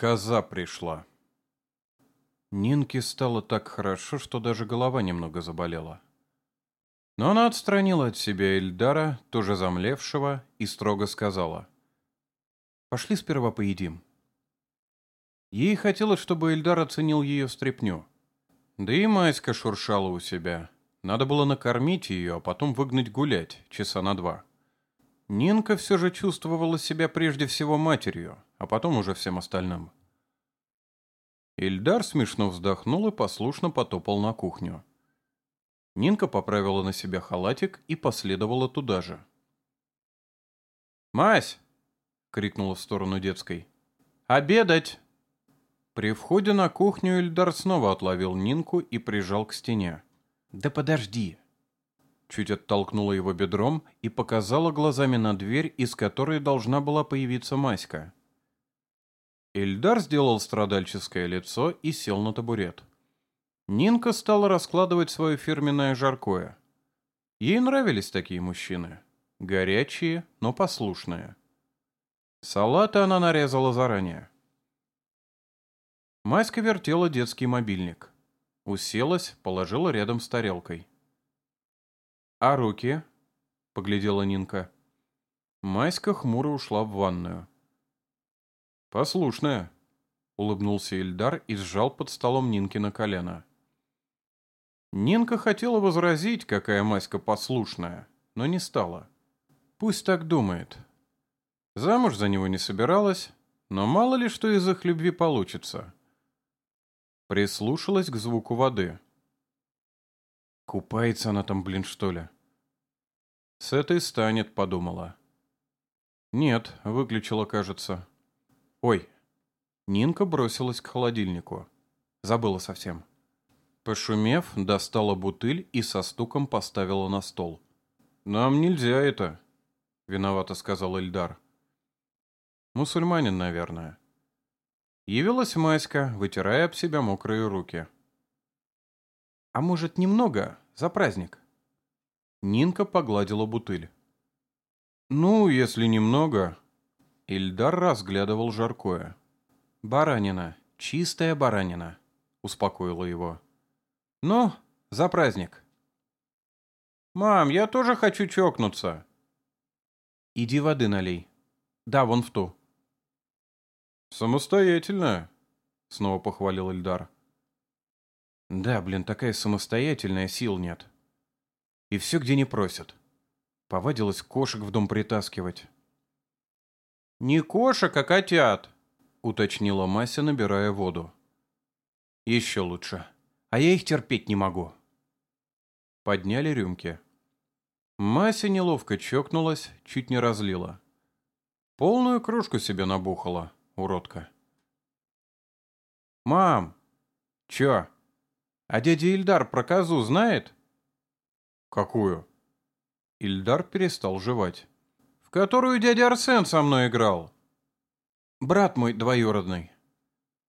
Коза пришла. Нинке стало так хорошо, что даже голова немного заболела. Но она отстранила от себя Эльдара, тоже замлевшего, и строго сказала. «Пошли сперва поедим». Ей хотелось, чтобы Эльдар оценил ее стряпню. Да и Майска шуршала у себя. Надо было накормить ее, а потом выгнать гулять, часа на два. Нинка все же чувствовала себя прежде всего матерью, а потом уже всем остальным. Ильдар смешно вздохнул и послушно потопал на кухню. Нинка поправила на себя халатик и последовала туда же. «Мась!» — крикнула в сторону детской. «Обедать!» При входе на кухню Ильдар снова отловил Нинку и прижал к стене. «Да подожди!» Чуть оттолкнула его бедром и показала глазами на дверь, из которой должна была появиться Маська. Ильдар сделал страдальческое лицо и сел на табурет. Нинка стала раскладывать свое фирменное жаркое. Ей нравились такие мужчины. Горячие, но послушные. Салаты она нарезала заранее. Маська вертела детский мобильник. Уселась, положила рядом с тарелкой. «А руки?» — поглядела Нинка. Маська хмуро ушла в ванную. «Послушная», — улыбнулся Ильдар и сжал под столом Нинки на колено. Нинка хотела возразить, какая Маська послушная, но не стала. Пусть так думает. Замуж за него не собиралась, но мало ли что из их любви получится. Прислушалась к звуку воды. Купается она там, блин, что ли? С этой станет, подумала. Нет, выключила, кажется. Ой. Нинка бросилась к холодильнику. Забыла совсем. Пошумев, достала бутыль и со стуком поставила на стол. «Нам нельзя это», — виновато сказал Эльдар. «Мусульманин, наверное». Явилась Маська, вытирая об себя мокрые руки. «А может, немного? За праздник?» Нинка погладила бутыль. «Ну, если немного...» Ильдар разглядывал жаркое. «Баранина, чистая баранина», — успокоила его. «Ну, за праздник». «Мам, я тоже хочу чокнуться». «Иди воды налей. Да, вон в ту». «Самостоятельная», — снова похвалил Ильдар. «Да, блин, такая самостоятельная, сил нет. И все, где не просят. Повадилась кошек в дом притаскивать». «Не кошек, а котят», — уточнила Мася, набирая воду. «Еще лучше. А я их терпеть не могу». Подняли рюмки. Мася неловко чокнулась, чуть не разлила. Полную кружку себе набухала, уродка. «Мам!» «Чё? А дядя Ильдар про козу знает?» «Какую?» Ильдар перестал жевать которую дядя Арсен со мной играл. Брат мой двоюродный.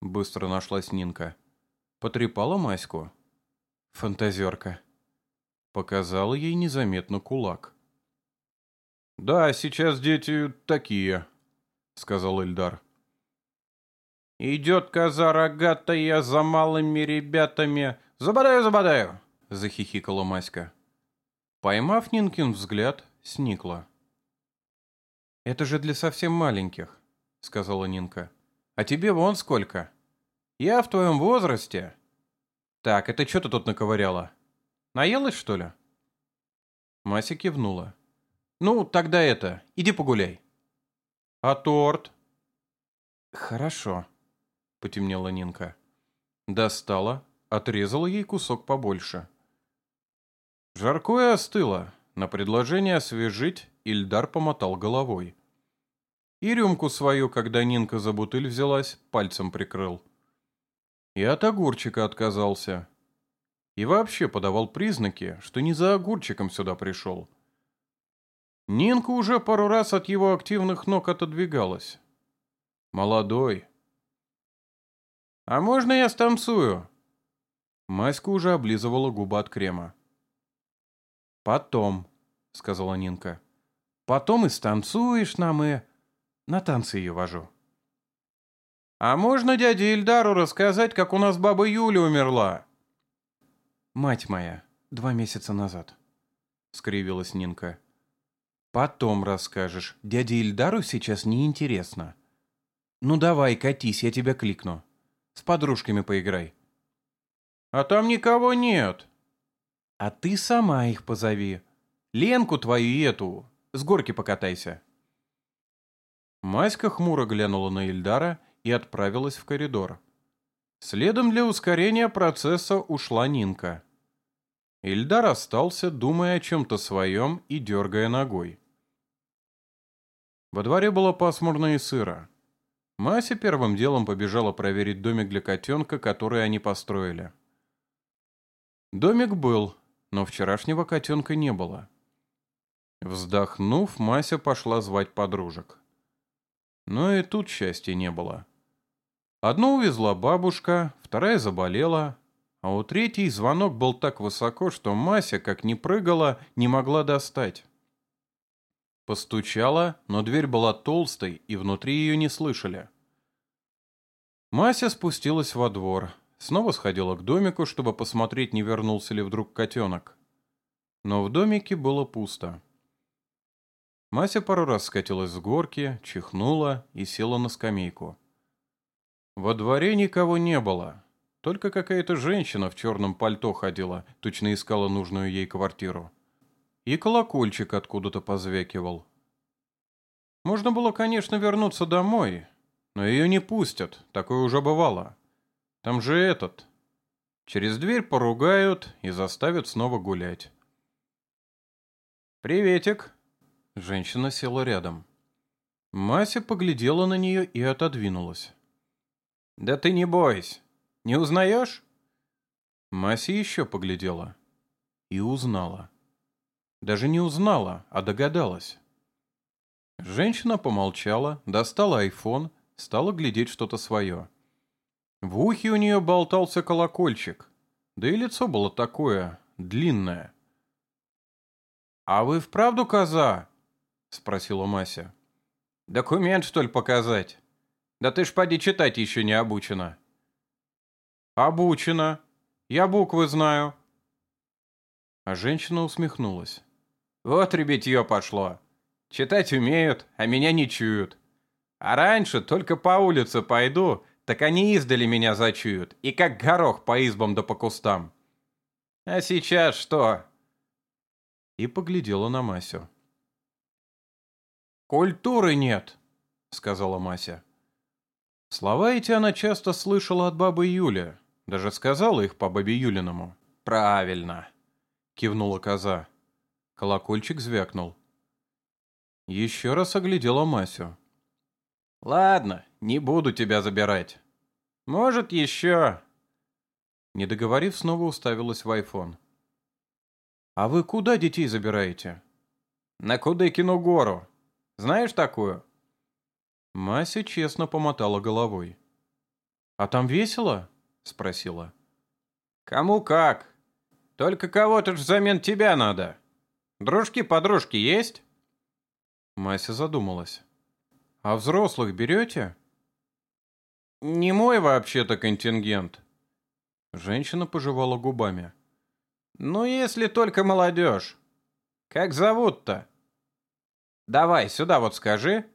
Быстро нашлась Нинка. Потрепала Маську. Фантазерка. Показала ей незаметно кулак. «Да, сейчас дети такие», — сказал Эльдар. «Идет коза рогатая за малыми ребятами. Забодаю, забодаю!» — захихикала Маська. Поймав Нинкин взгляд, сникла. «Это же для совсем маленьких», — сказала Нинка. «А тебе вон сколько. Я в твоем возрасте». «Так, это что ты тут наковыряла? Наелась, что ли?» Мася кивнула. «Ну, тогда это, иди погуляй». «А торт?» «Хорошо», — потемнела Нинка. Достала, отрезала ей кусок побольше. Жаркое остыло. На предложение освежить Ильдар помотал головой. И рюмку свою, когда Нинка за бутыль взялась, пальцем прикрыл. И от огурчика отказался. И вообще подавал признаки, что не за огурчиком сюда пришел. Нинка уже пару раз от его активных ног отодвигалась. Молодой. «А можно я станцую?» Маська уже облизывала губы от крема. «Потом», — сказала Нинка. «Потом и станцуешь нам, и...» На танцы ее вожу». «А можно дяде Ильдару рассказать, как у нас баба Юля умерла?» «Мать моя, два месяца назад», — скривилась Нинка. «Потом расскажешь. Дяде Ильдару сейчас неинтересно. Ну давай, катись, я тебя кликну. С подружками поиграй». «А там никого нет». «А ты сама их позови. Ленку твою и эту. С горки покатайся». Маська хмуро глянула на Ильдара и отправилась в коридор. Следом для ускорения процесса ушла Нинка. Ильдар остался, думая о чем-то своем и дергая ногой. Во дворе было пасмурно и сыро. Мася первым делом побежала проверить домик для котенка, который они построили. Домик был, но вчерашнего котенка не было. Вздохнув, Мася пошла звать подружек. Но и тут счастья не было. Одну увезла бабушка, вторая заболела, а у третьей звонок был так высоко, что Мася, как ни прыгала, не могла достать. Постучала, но дверь была толстой, и внутри ее не слышали. Мася спустилась во двор, снова сходила к домику, чтобы посмотреть, не вернулся ли вдруг котенок. Но в домике было пусто. Мася пару раз скатилась с горки, чихнула и села на скамейку. Во дворе никого не было. Только какая-то женщина в черном пальто ходила, точно искала нужную ей квартиру. И колокольчик откуда-то позвякивал. Можно было, конечно, вернуться домой, но ее не пустят, такое уже бывало. Там же этот. Через дверь поругают и заставят снова гулять. «Приветик!» Женщина села рядом. Мася поглядела на нее и отодвинулась. «Да ты не бойся. Не узнаешь?» Мася еще поглядела. И узнала. Даже не узнала, а догадалась. Женщина помолчала, достала айфон, стала глядеть что-то свое. В ухе у нее болтался колокольчик, да и лицо было такое, длинное. «А вы вправду коза?» — спросила Мася. «Документ, что ли, показать? Да ты ж поди читать еще не обучена». «Обучена. Я буквы знаю». А женщина усмехнулась. «Вот ребятье пошло. Читать умеют, а меня не чуют. А раньше только по улице пойду, так они издали меня зачуют, и как горох по избам да по кустам. А сейчас что?» И поглядела на Масю. «Культуры нет», — сказала Мася. Слова эти она часто слышала от бабы Юли, даже сказала их по бабе Юлиному. «Правильно», — кивнула коза. Колокольчик звякнул. Еще раз оглядела Масю. «Ладно, не буду тебя забирать. Может, еще...» Не договорив, снова уставилась в айфон. «А вы куда детей забираете?» «На Кудыкину гору. Знаешь такую?» Мася честно помотала головой. «А там весело?» — спросила. «Кому как. Только кого-то ж взамен тебя надо. Дружки-подружки есть?» Мася задумалась. «А взрослых берете?» «Не мой вообще-то контингент». Женщина пожевала губами. «Ну, если только молодежь. Как зовут-то?» «Давай, сюда вот скажи».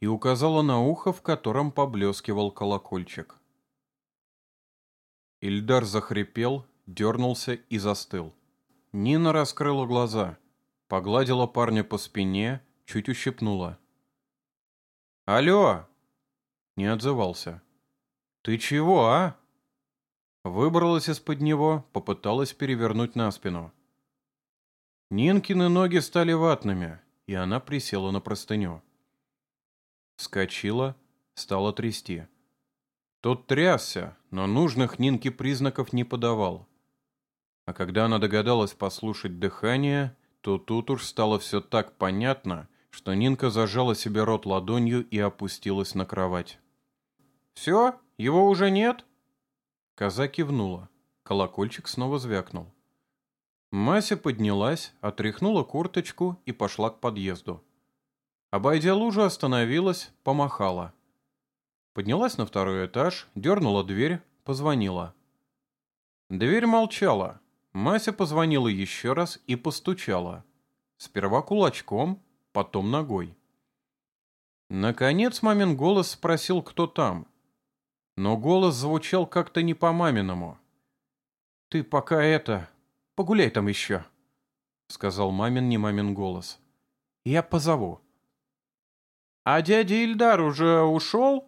И указала на ухо, в котором поблескивал колокольчик. Ильдар захрипел, дернулся и застыл. Нина раскрыла глаза, погладила парня по спине, чуть ущипнула. «Алло!» Не отзывался. «Ты чего, а?» Выбралась из-под него, попыталась перевернуть на спину. Нинкины ноги стали ватными, и она присела на простыню. Вскочила, стала трясти. Тот трясся, но нужных Нинке признаков не подавал. А когда она догадалась послушать дыхание, то тут уж стало все так понятно, что Нинка зажала себе рот ладонью и опустилась на кровать. «Все? Его уже нет?» Коза кивнула. Колокольчик снова звякнул. Мася поднялась, отряхнула курточку и пошла к подъезду. Обойдя лужу, остановилась, помахала. Поднялась на второй этаж, дернула дверь, позвонила. Дверь молчала. Мася позвонила еще раз и постучала. Сперва кулачком, потом ногой. Наконец мамин голос спросил, кто там. Но голос звучал как-то не по-маминому. «Ты пока это... погуляй там еще», — сказал мамин не мамин голос. «Я позову». «А дядя Ильдар уже ушел?»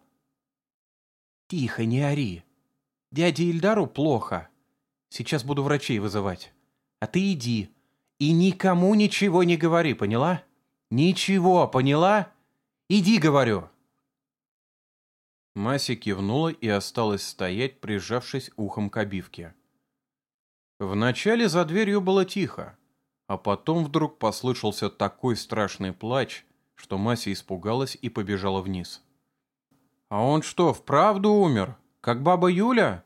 «Тихо, не ори. Дяде Ильдару плохо. Сейчас буду врачей вызывать. А ты иди. И никому ничего не говори, поняла? Ничего, поняла? Иди, говорю». Мася кивнула и осталась стоять, прижавшись ухом к обивке. Вначале за дверью было тихо, а потом вдруг послышался такой страшный плач, что Мася испугалась и побежала вниз. «А он что, вправду умер? Как баба Юля?»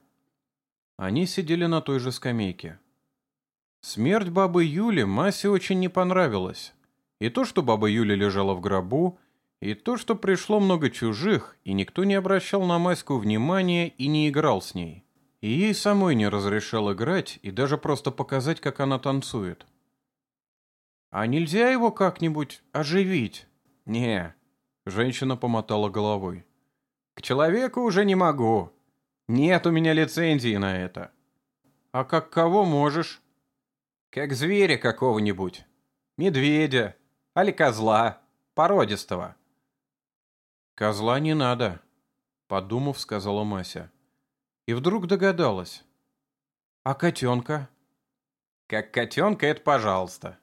Они сидели на той же скамейке. Смерть бабы Юли Масе очень не понравилась. И то, что баба Юля лежала в гробу, и то, что пришло много чужих, и никто не обращал на Маську внимания и не играл с ней. И ей самой не разрешал играть и даже просто показать, как она танцует. «А нельзя его как-нибудь оживить?» «Не», — женщина помотала головой. «К человеку уже не могу. Нет у меня лицензии на это». «А как кого можешь?» «Как зверя какого-нибудь. Медведя. Али козла. Породистого». «Козла не надо», — подумав, сказала Мася. И вдруг догадалась. «А котенка?» «Как котенка, это пожалуйста».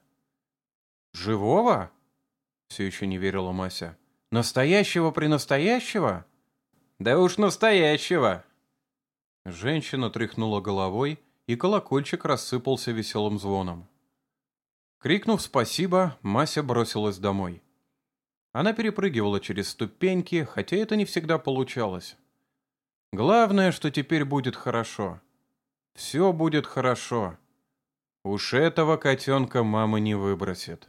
«Живого?» Все еще не верила Мася. «Настоящего при настоящего?» «Да уж настоящего!» Женщина тряхнула головой, и колокольчик рассыпался веселым звоном. Крикнув «спасибо», Мася бросилась домой. Она перепрыгивала через ступеньки, хотя это не всегда получалось. Главное, что теперь будет хорошо. Все будет хорошо. Уж этого котенка мама не выбросит.